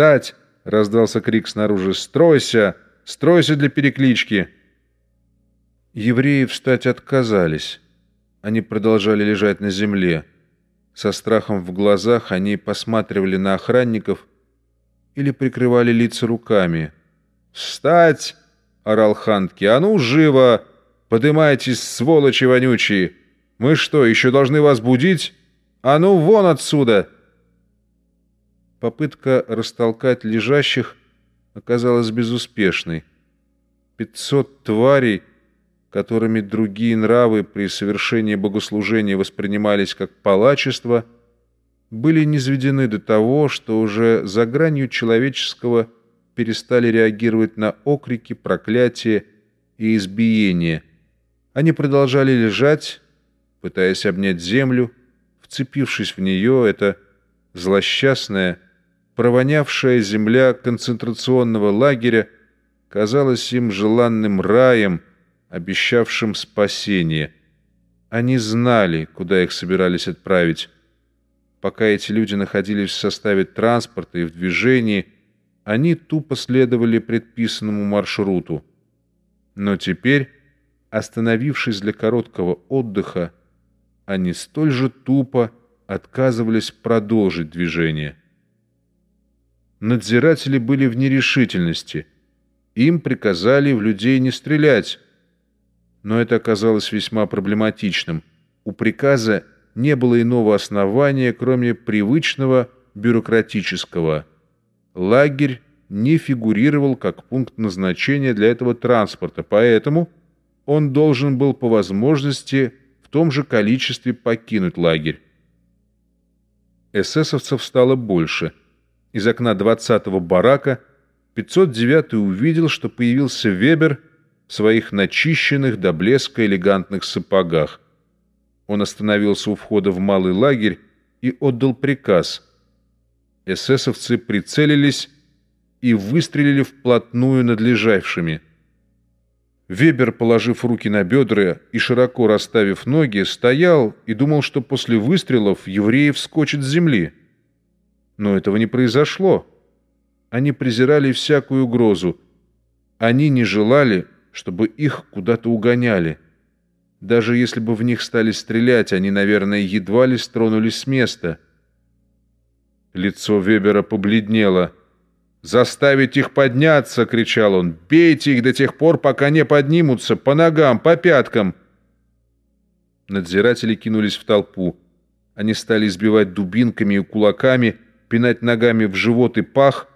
«Встать!» — раздался крик снаружи. «Стройся! Стройся для переклички!» Евреи встать отказались. Они продолжали лежать на земле. Со страхом в глазах они посматривали на охранников или прикрывали лица руками. «Встать!» — орал Хантки. «А ну, живо! Подымайтесь, сволочи вонючие! Мы что, еще должны вас будить? А ну, вон отсюда!» Попытка растолкать лежащих оказалась безуспешной. Пятьсот тварей, которыми другие нравы при совершении богослужения воспринимались как палачество, были низведены до того, что уже за гранью человеческого перестали реагировать на окрики, проклятия и избиения. Они продолжали лежать, пытаясь обнять землю, вцепившись в нее, это злосчастная, провонявшая земля концентрационного лагеря казалась им желанным раем, обещавшим спасение. Они знали, куда их собирались отправить. Пока эти люди находились в составе транспорта и в движении, они тупо следовали предписанному маршруту. Но теперь, остановившись для короткого отдыха, они столь же тупо отказывались продолжить движение. Надзиратели были в нерешительности. Им приказали в людей не стрелять. Но это оказалось весьма проблематичным. У приказа не было иного основания, кроме привычного бюрократического. Лагерь не фигурировал как пункт назначения для этого транспорта, поэтому он должен был по возможности в том же количестве покинуть лагерь. Эсэсовцев стало больше – из окна 20-го барака 509-й увидел, что появился Вебер в своих начищенных до блеска элегантных сапогах. Он остановился у входа в малый лагерь и отдал приказ. Эсэсовцы прицелились и выстрелили вплотную над лежавшими. Вебер, положив руки на бедра и широко расставив ноги, стоял и думал, что после выстрелов евреи вскочат с земли. Но этого не произошло. Они презирали всякую угрозу. Они не желали, чтобы их куда-то угоняли. Даже если бы в них стали стрелять, они, наверное, едва ли стронулись с места. Лицо Вебера побледнело. «Заставить их подняться!» — кричал он. «Бейте их до тех пор, пока не поднимутся! По ногам, по пяткам!» Надзиратели кинулись в толпу. Они стали избивать дубинками и кулаками — пинать ногами в живот и пах,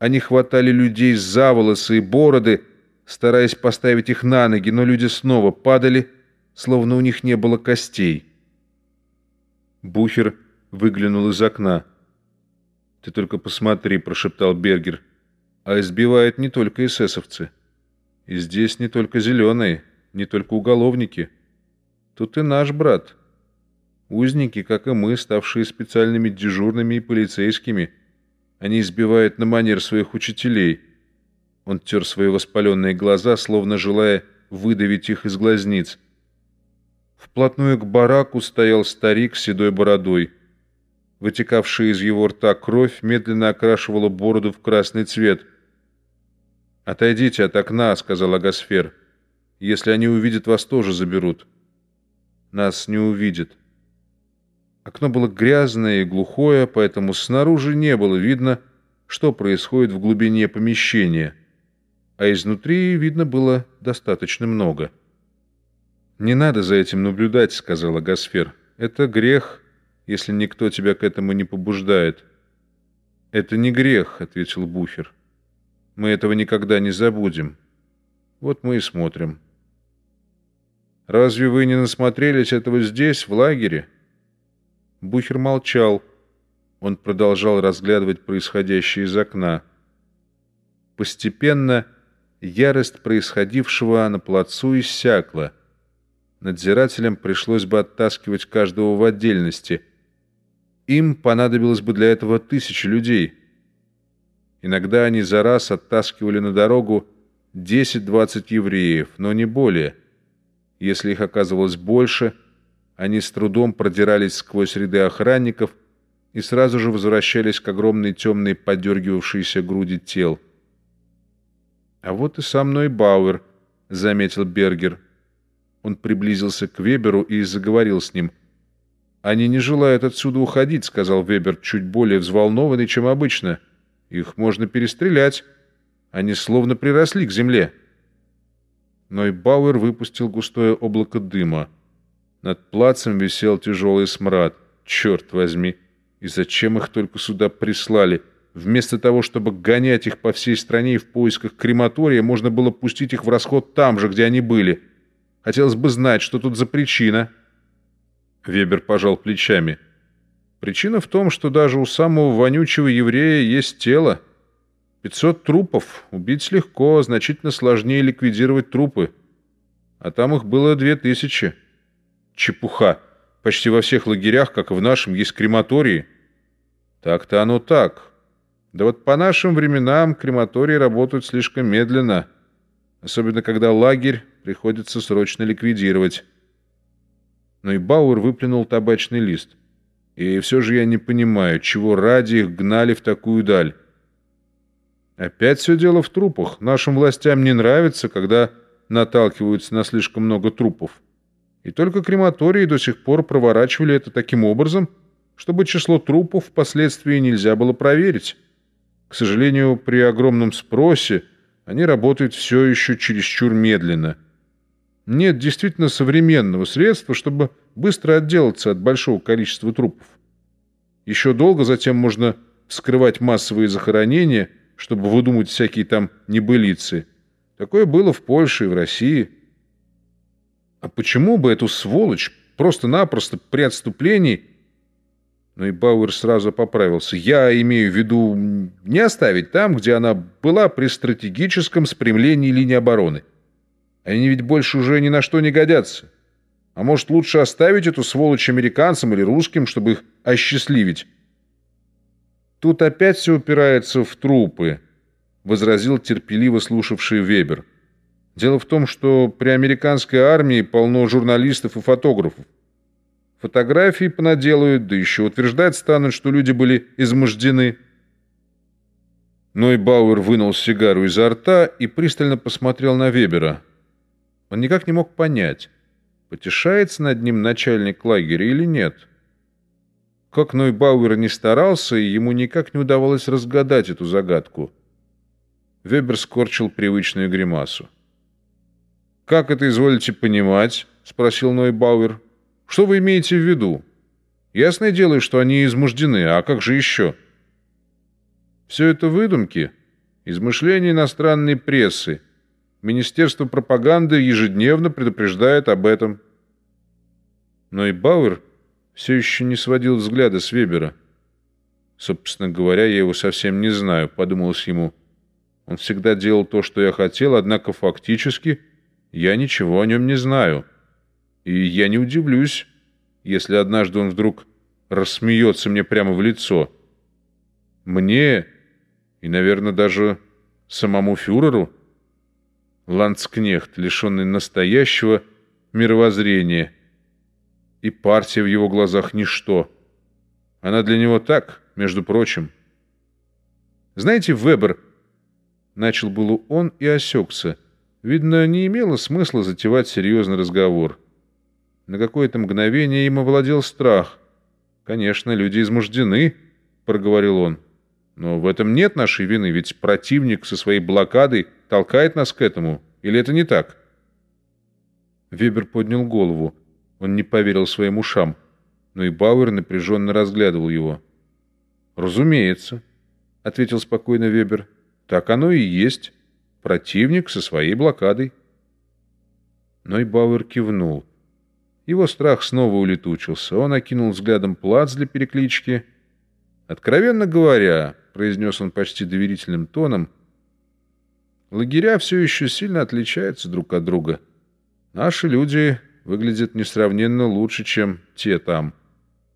они хватали людей за волосы и бороды, стараясь поставить их на ноги, но люди снова падали, словно у них не было костей. Бухер выглянул из окна. «Ты только посмотри», — прошептал Бергер. «А избивают не только эсэсовцы. И здесь не только зеленые, не только уголовники. Тут и наш брат». Узники, как и мы, ставшие специальными дежурными и полицейскими. Они избивают на манер своих учителей. Он тер свои воспаленные глаза, словно желая выдавить их из глазниц. Вплотную к бараку стоял старик с седой бородой. Вытекавшая из его рта кровь медленно окрашивала бороду в красный цвет. «Отойдите от окна», — сказал Агасфер. «Если они увидят, вас тоже заберут». «Нас не увидят». Окно было грязное и глухое, поэтому снаружи не было видно, что происходит в глубине помещения, а изнутри видно было достаточно много. «Не надо за этим наблюдать», — сказала Гасфер. «Это грех, если никто тебя к этому не побуждает». «Это не грех», — ответил Буфер. «Мы этого никогда не забудем. Вот мы и смотрим». «Разве вы не насмотрелись этого здесь, в лагере?» Бухер молчал. Он продолжал разглядывать происходящее из окна. Постепенно ярость происходившего на плацу иссякла. Надзирателям пришлось бы оттаскивать каждого в отдельности. Им понадобилось бы для этого тысячи людей. Иногда они за раз оттаскивали на дорогу 10-20 евреев, но не более. Если их оказывалось больше – они с трудом продирались сквозь ряды охранников, и сразу же возвращались к огромной темной подергивавшейся груди тел. «А вот и со мной Бауэр», — заметил Бергер. Он приблизился к Веберу и заговорил с ним. «Они не желают отсюда уходить», — сказал Вебер, чуть более взволнованный, чем обычно. «Их можно перестрелять. Они словно приросли к земле». Но и Бауэр выпустил густое облако дыма. Над плацем висел тяжелый смрад. «Черт возьми!» И зачем их только сюда прислали? Вместо того, чтобы гонять их по всей стране и в поисках крематория, можно было пустить их в расход там же, где они были. Хотелось бы знать, что тут за причина. Вебер пожал плечами. Причина в том, что даже у самого вонючего еврея есть тело. Пятьсот трупов. Убить легко, значительно сложнее ликвидировать трупы. А там их было две тысячи. Чепуха. Почти во всех лагерях, как и в нашем, есть крематории. Так-то оно так. Да вот по нашим временам крематории работают слишком медленно. Особенно, когда лагерь приходится срочно ликвидировать. Но и Бауэр выплюнул табачный лист. И все же я не понимаю, чего ради их гнали в такую даль. Опять все дело в трупах. Нашим властям не нравится, когда наталкиваются на слишком много трупов. И только крематории до сих пор проворачивали это таким образом, чтобы число трупов впоследствии нельзя было проверить. К сожалению, при огромном спросе они работают все еще чересчур медленно. Нет действительно современного средства, чтобы быстро отделаться от большого количества трупов. Еще долго затем можно скрывать массовые захоронения, чтобы выдумать всякие там небылицы. Такое было в Польше и в России – а почему бы эту сволочь просто-напросто при отступлении... Но и Бауэр сразу поправился. Я имею в виду не оставить там, где она была при стратегическом спрямлении линии обороны. Они ведь больше уже ни на что не годятся. А может, лучше оставить эту сволочь американцам или русским, чтобы их осчастливить? Тут опять все упирается в трупы, — возразил терпеливо слушавший Вебер. Дело в том, что при американской армии полно журналистов и фотографов. Фотографии понаделают, да еще утверждать станут, что люди были измождены. Ной Бауэр вынул сигару изо рта и пристально посмотрел на Вебера. Он никак не мог понять, потешается над ним начальник лагеря или нет. Как Ной Бауэр не старался, ему никак не удавалось разгадать эту загадку. Вебер скорчил привычную гримасу. «Как это изволите понимать?» — спросил Нойбауэр. «Что вы имеете в виду? Ясное дело, что они измождены, а как же еще?» «Все это выдумки, измышления иностранной прессы. Министерство пропаганды ежедневно предупреждает об этом». Нойбауэр все еще не сводил взгляда с Вебера. «Собственно говоря, я его совсем не знаю», — подумалось ему. «Он всегда делал то, что я хотел, однако фактически...» Я ничего о нем не знаю. И я не удивлюсь, если однажды он вдруг рассмеется мне прямо в лицо. Мне и, наверное, даже самому фюреру Ландскнехт, лишенный настоящего мировоззрения, и партия в его глазах ничто. Она для него так, между прочим. Знаете, Вебер, начал было он и осекся — Видно, не имело смысла затевать серьезный разговор. На какое-то мгновение им овладел страх. «Конечно, люди измождены», — проговорил он. «Но в этом нет нашей вины, ведь противник со своей блокадой толкает нас к этому. Или это не так?» Вебер поднял голову. Он не поверил своим ушам, но и Бауэр напряженно разглядывал его. «Разумеется», — ответил спокойно Вебер. «Так оно и есть». Противник со своей блокадой. Нойбауэр кивнул. Его страх снова улетучился. Он окинул взглядом плац для переклички. «Откровенно говоря», — произнес он почти доверительным тоном, «лагеря все еще сильно отличаются друг от друга. Наши люди выглядят несравненно лучше, чем те там.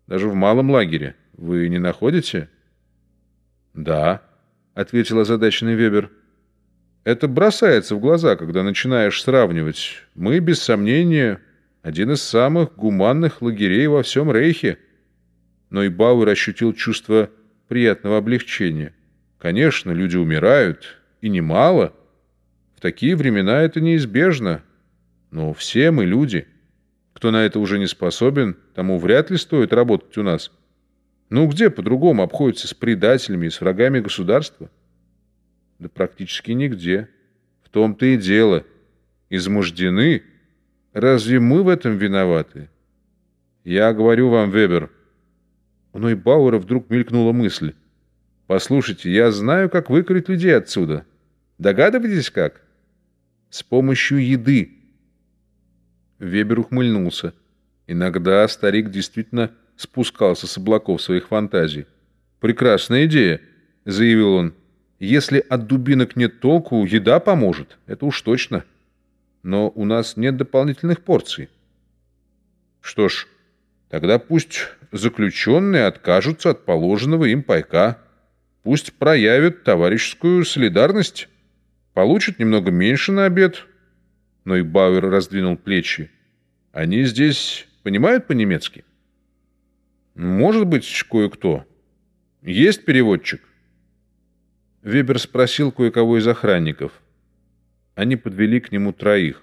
Даже в малом лагере. Вы не находите?» «Да», — ответил озадаченный Вебер. Это бросается в глаза, когда начинаешь сравнивать. Мы, без сомнения, один из самых гуманных лагерей во всем Рейхе. но и Бауэр ощутил чувство приятного облегчения. Конечно, люди умирают, и немало. В такие времена это неизбежно. Но все мы люди. Кто на это уже не способен, тому вряд ли стоит работать у нас. Ну где по-другому обходятся с предателями и с врагами государства? Да практически нигде. В том-то и дело. Измождены. Разве мы в этом виноваты? Я говорю вам, Вебер. У Нойбауэра вдруг мелькнула мысль. Послушайте, я знаю, как выкрыть людей отсюда. Догадываетесь как? С помощью еды. Вебер ухмыльнулся. Иногда старик действительно спускался с облаков своих фантазий. «Прекрасная идея», — заявил он. «Если от дубинок нет толку, еда поможет, это уж точно. Но у нас нет дополнительных порций». «Что ж, тогда пусть заключенные откажутся от положенного им пайка. Пусть проявят товарищескую солидарность, получат немного меньше на обед». Но и Бауэр раздвинул плечи. «Они здесь понимают по-немецки?» «Может быть, кое-кто. Есть переводчик?» Вебер спросил кое-кого из охранников. Они подвели к нему троих.